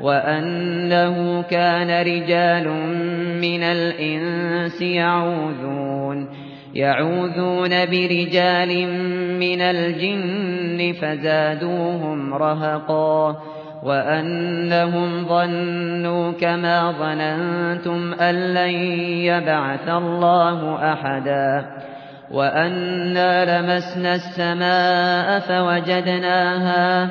وأنه كان رجال من الإنس يعوذون يعوذون برجال من الجن فزادوهم رهقا وأنهم ظنوا كما ظننتم أن لن يبعث الله أحدا وأنا لمسنا السماء فوجدناها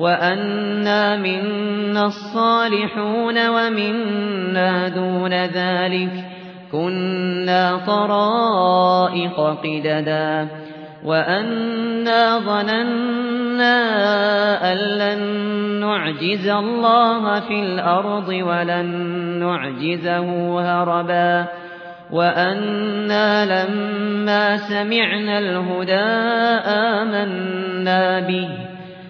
وأنا منا الصالحون ومنا دون ذلك كنا طرائق قددا وأنا ظننا أن لن نعجز الله في الأرض ولن نعجزه هربا وأنا لما سمعنا الهدى آمنا به